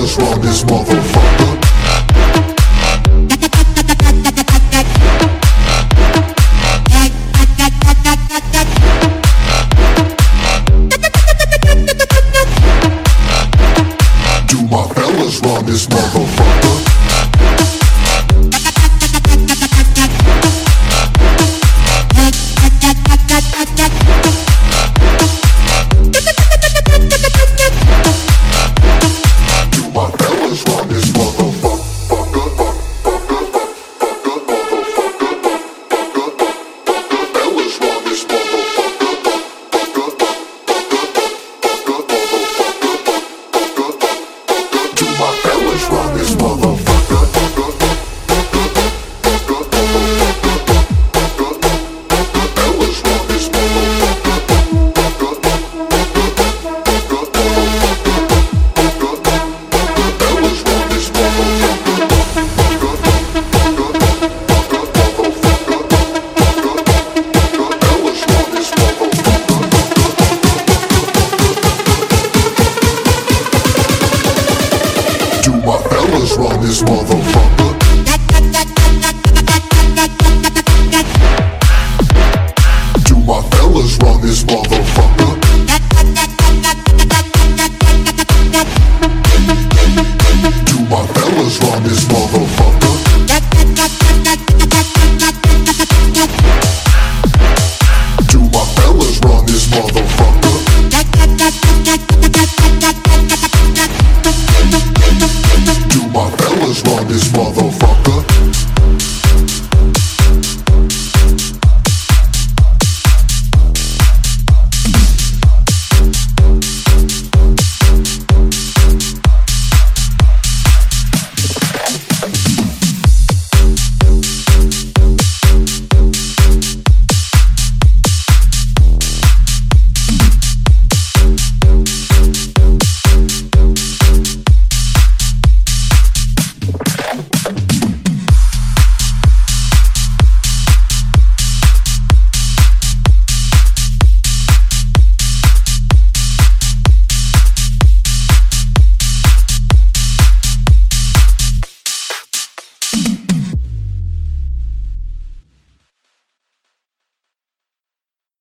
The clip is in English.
run this motherfucker. Do my fellas run this motherfucker? just run this motherfucker. Do my fellas run this motherfucker? Do my fellas run this motherfucker?